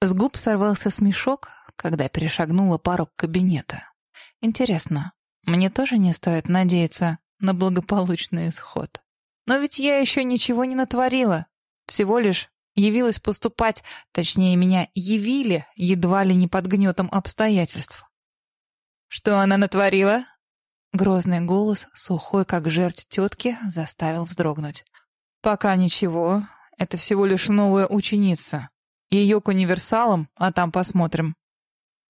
С губ сорвался смешок, когда перешагнула порог кабинета. Интересно, мне тоже не стоит надеяться на благополучный исход. Но ведь я еще ничего не натворила. Всего лишь явилась поступать, точнее, меня явили едва ли не под гнетом обстоятельств. «Что она натворила?» Грозный голос, сухой как жерть тетки, заставил вздрогнуть. «Пока ничего. Это всего лишь новая ученица. Ее к универсалам, а там посмотрим».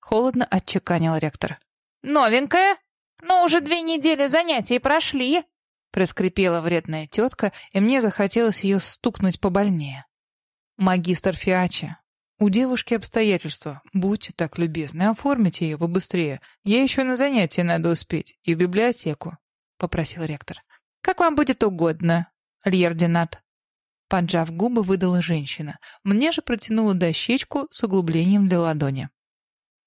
Холодно отчеканил ректор. «Новенькая? Но уже две недели занятий прошли!» Проскрипела вредная тетка, и мне захотелось ее стукнуть побольнее. «Магистр Фиачи, у девушки обстоятельства. Будьте так любезны, оформите ее побыстрее. Ей еще на занятия надо успеть. И в библиотеку», — попросил ректор. «Как вам будет угодно, Льердинат». Поджав губы, выдала женщина. Мне же протянула дощечку с углублением для ладони.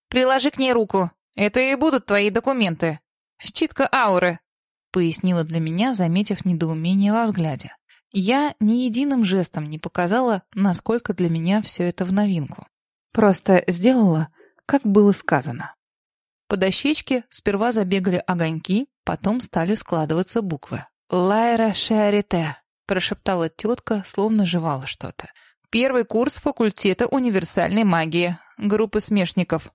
«Приложи к ней руку. Это и будут твои документы. Щитка ауры», — пояснила для меня, заметив недоумение во взгляде. Я ни единым жестом не показала, насколько для меня все это в новинку. Просто сделала, как было сказано. По дощечке сперва забегали огоньки, потом стали складываться буквы. «Лайра Шиарите», — прошептала тетка, словно жевала что-то. «Первый курс факультета универсальной магии. Группы смешников».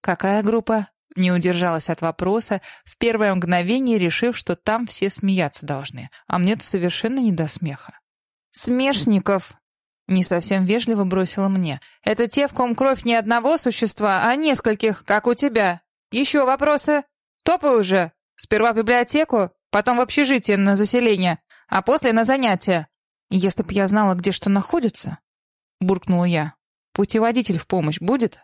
«Какая группа?» Не удержалась от вопроса, в первое мгновение решив, что там все смеяться должны, а мне-то совершенно не до смеха. «Смешников!» Не совсем вежливо бросила мне. «Это те, в ком кровь не одного существа, а нескольких, как у тебя. Еще вопросы? Топай уже. Сперва в библиотеку, потом в общежитие на заселение, а после на занятия. Если б я знала, где что находится...» Буркнула я. «Путеводитель в помощь будет?»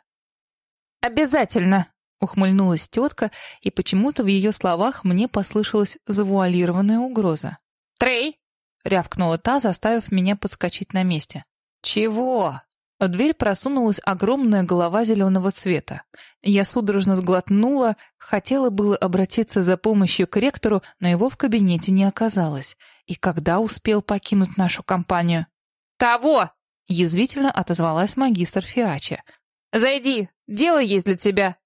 «Обязательно!» Ухмыльнулась тетка, и почему-то в ее словах мне послышалась завуалированная угроза. «Трей!» — рявкнула та, заставив меня подскочить на месте. «Чего?» В дверь просунулась огромная голова зеленого цвета. Я судорожно сглотнула, хотела было обратиться за помощью к ректору, но его в кабинете не оказалось. И когда успел покинуть нашу компанию? «Того!» — язвительно отозвалась магистр Фиачи. «Зайди, дело есть для тебя!»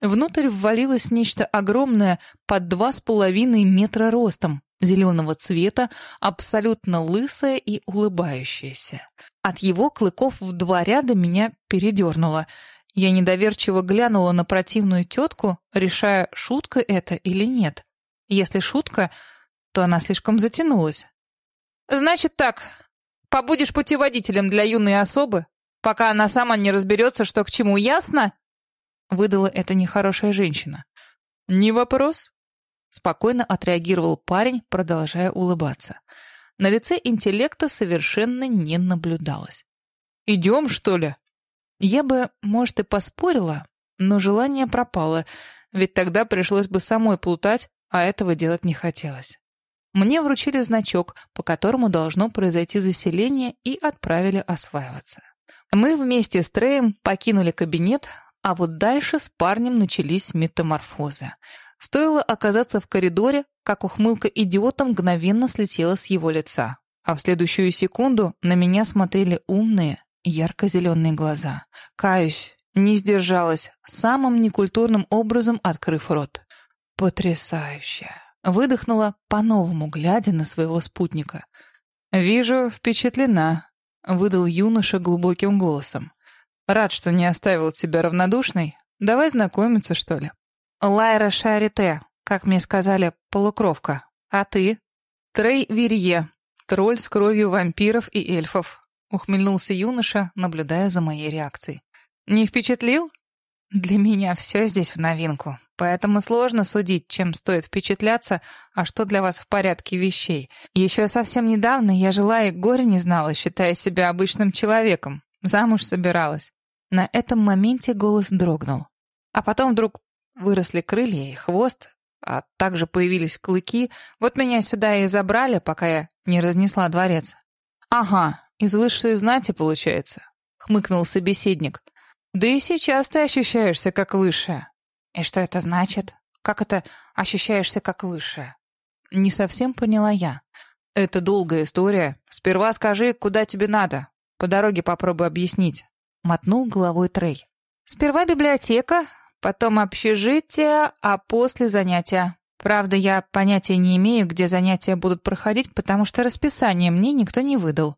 Внутрь ввалилось нечто огромное под два с половиной метра ростом, зеленого цвета, абсолютно лысое и улыбающееся. От его клыков в два ряда меня передернуло. Я недоверчиво глянула на противную тетку, решая, шутка это или нет. Если шутка, то она слишком затянулась. «Значит так, побудешь путеводителем для юной особы, пока она сама не разберется, что к чему, ясно?» выдала эта нехорошая женщина. «Не вопрос», — спокойно отреагировал парень, продолжая улыбаться. На лице интеллекта совершенно не наблюдалось. «Идем, что ли?» Я бы, может, и поспорила, но желание пропало, ведь тогда пришлось бы самой плутать, а этого делать не хотелось. Мне вручили значок, по которому должно произойти заселение, и отправили осваиваться. Мы вместе с Треем покинули кабинет, а вот дальше с парнем начались метаморфозы. Стоило оказаться в коридоре, как ухмылка идиота мгновенно слетела с его лица. А в следующую секунду на меня смотрели умные, ярко-зеленые глаза. Каюсь, не сдержалась, самым некультурным образом открыв рот. «Потрясающе!» Выдохнула, по-новому глядя на своего спутника. «Вижу, впечатлена», — выдал юноша глубоким голосом. Рад, что не оставил тебя равнодушной. Давай знакомиться, что ли. Лайра Шарите, как мне сказали, полукровка. А ты? Трей Вирье, тролль с кровью вампиров и эльфов. Ухмыльнулся юноша, наблюдая за моей реакцией. Не впечатлил? Для меня все здесь в новинку, поэтому сложно судить, чем стоит впечатляться, а что для вас в порядке вещей. Еще совсем недавно я жила и горе не знала, считая себя обычным человеком. Замуж собиралась. На этом моменте голос дрогнул. А потом вдруг выросли крылья и хвост, а также появились клыки. Вот меня сюда и забрали, пока я не разнесла дворец. «Ага, из высшей знати, получается», — хмыкнул собеседник. «Да и сейчас ты ощущаешься как высшая». «И что это значит? Как это ощущаешься как высшая?» Не совсем поняла я. «Это долгая история. Сперва скажи, куда тебе надо. По дороге попробуй объяснить. мотнул головой Трей. Сперва библиотека, потом общежитие, а после занятия. Правда, я понятия не имею, где занятия будут проходить, потому что расписание мне никто не выдал.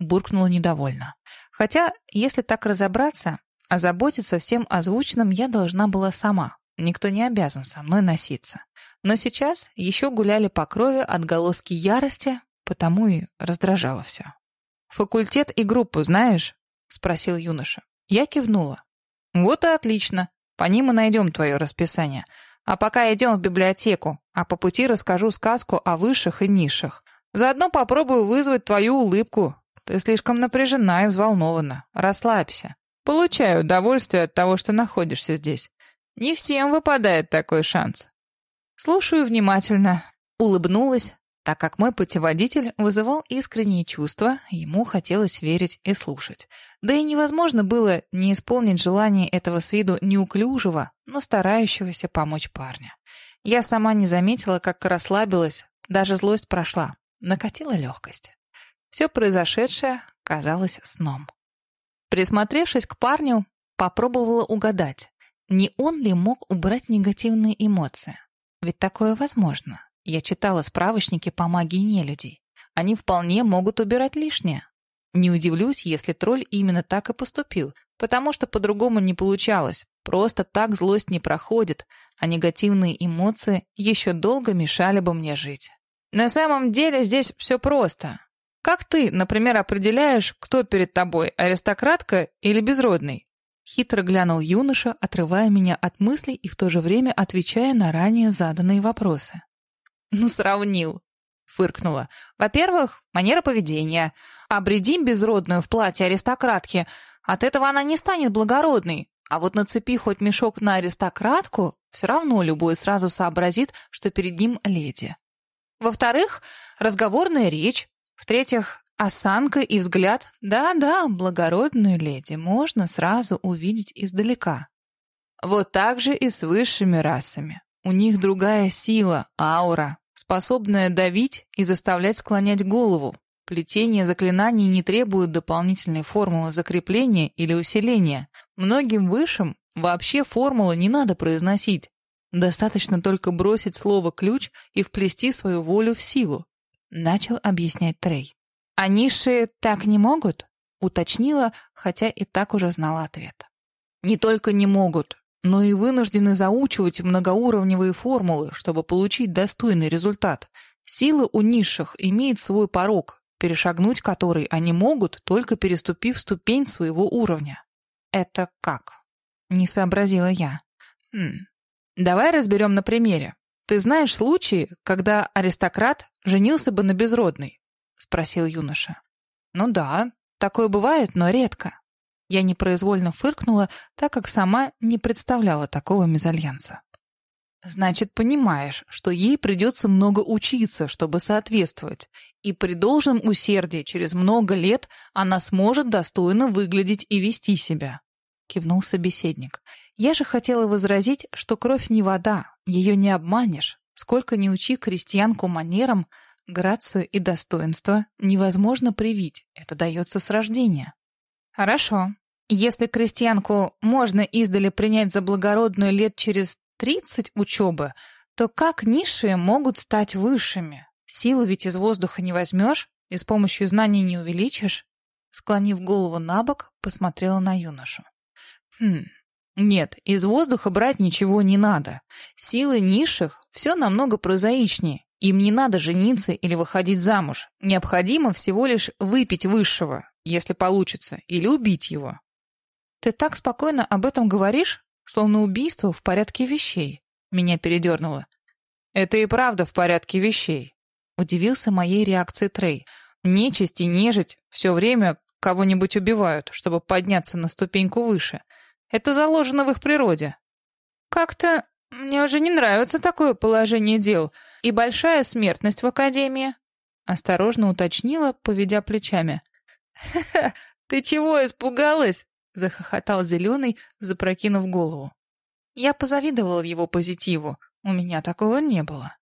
Буркнула недовольно. Хотя, если так разобраться, озаботиться всем озвученным я должна была сама. Никто не обязан со мной носиться. Но сейчас еще гуляли по крови отголоски ярости, потому и раздражало все. «Факультет и группу знаешь?» — спросил юноша. Я кивнула. «Вот и отлично. По ним мы найдем твое расписание. А пока идем в библиотеку, а по пути расскажу сказку о высших и низших. Заодно попробую вызвать твою улыбку. Ты слишком напряжена и взволнована. Расслабься. Получаю удовольствие от того, что находишься здесь. Не всем выпадает такой шанс. Слушаю внимательно. Улыбнулась, так как мой путеводитель вызывал искренние чувства, ему хотелось верить и слушать. Да и невозможно было не исполнить желание этого с виду неуклюжего, но старающегося помочь парня. Я сама не заметила, как расслабилась, даже злость прошла, накатила легкость. Все произошедшее казалось сном. Присмотревшись к парню, попробовала угадать, не он ли мог убрать негативные эмоции? Ведь такое возможно. Я читала справочники по магии нелюдей. Они вполне могут убирать лишнее. Не удивлюсь, если тролль именно так и поступил, потому что по-другому не получалось. Просто так злость не проходит, а негативные эмоции еще долго мешали бы мне жить. На самом деле здесь все просто. Как ты, например, определяешь, кто перед тобой, аристократка или безродный? Хитро глянул юноша, отрывая меня от мыслей и в то же время отвечая на ранее заданные вопросы. «Ну, сравнил», — фыркнула. «Во-первых, манера поведения. Обреди безродную в платье аристократки. От этого она не станет благородной. А вот нацепи хоть мешок на аристократку, все равно любой сразу сообразит, что перед ним леди. Во-вторых, разговорная речь. В-третьих, Осанка и взгляд, да-да, благородную леди можно сразу увидеть издалека. Вот так же и с высшими расами. У них другая сила, аура, способная давить и заставлять склонять голову. Плетение заклинаний не требует дополнительной формулы закрепления или усиления. Многим высшим вообще формулы не надо произносить. Достаточно только бросить слово «ключ» и вплести свою волю в силу. Начал объяснять Трей. «А низшие так не могут?» — уточнила, хотя и так уже знала ответ. «Не только не могут, но и вынуждены заучивать многоуровневые формулы, чтобы получить достойный результат. Сила у низших имеет свой порог, перешагнуть который они могут, только переступив ступень своего уровня». «Это как?» — не сообразила я. «Хм. Давай разберем на примере. Ты знаешь случаи, когда аристократ женился бы на безродной, — спросил юноша. «Ну да, такое бывает, но редко». Я непроизвольно фыркнула, так как сама не представляла такого мезальянса. «Значит, понимаешь, что ей придется много учиться, чтобы соответствовать, и при должном усердии через много лет она сможет достойно выглядеть и вести себя», — кивнул собеседник. «Я же хотела возразить, что кровь не вода, ее не обманешь. Сколько ни учи крестьянку манерам, Грацию и достоинство невозможно привить, это дается с рождения. Хорошо. Если крестьянку можно издали принять за благородную лет через 30 учебы, то как низшие могут стать высшими? Силу ведь из воздуха не возьмешь и с помощью знаний не увеличишь. Склонив голову на бок, посмотрела на юношу. Хм, нет, из воздуха брать ничего не надо. Силы низших все намного прозаичнее им не надо жениться или выходить замуж. Необходимо всего лишь выпить высшего, если получится, или убить его. Ты так спокойно об этом говоришь, словно убийство в порядке вещей. Меня передернуло. Это и правда в порядке вещей. Удивился моей реакции Трей. Нечисть и нежить все время кого-нибудь убивают, чтобы подняться на ступеньку выше. Это заложено в их природе. Как-то мне уже не нравится такое положение дел — и большая смертность в академии?» Осторожно уточнила, поведя плечами. «Ха-ха, ты чего испугалась?» — захохотал Зеленый, запрокинув голову. Я позавидовал его позитиву. У меня такого не было.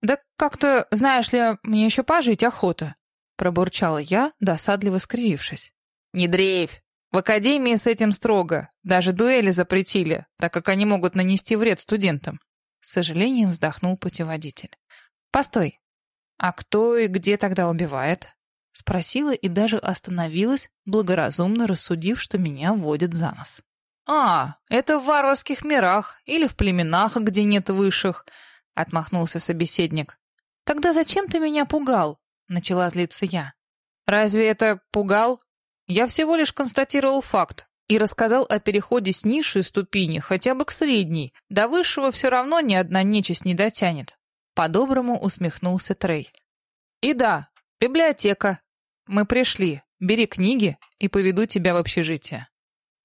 «Да как-то, знаешь ли, мне еще пожить охота», — пробурчала я, досадливо скривившись. «Не дрейфь!» В академии с этим строго. Даже дуэли запретили, так как они могут нанести вред студентам. С сожалением вздохнул путеводитель. Постой. А кто и где тогда убивает? Спросила и даже остановилась, благоразумно рассудив, что меня водят за нос. «А, это в варварских мирах или в племенах, где нет высших», — отмахнулся собеседник. «Тогда зачем ты меня пугал?» — начала злиться я. «Разве это пугал? Я всего лишь констатировал факт и рассказал о переходе с низшей ступени хотя бы к средней. До высшего все равно ни одна нечисть не дотянет». По-доброму усмехнулся Трей. «И да, библиотека. Мы пришли. Бери книги и поведу тебя в общежитие».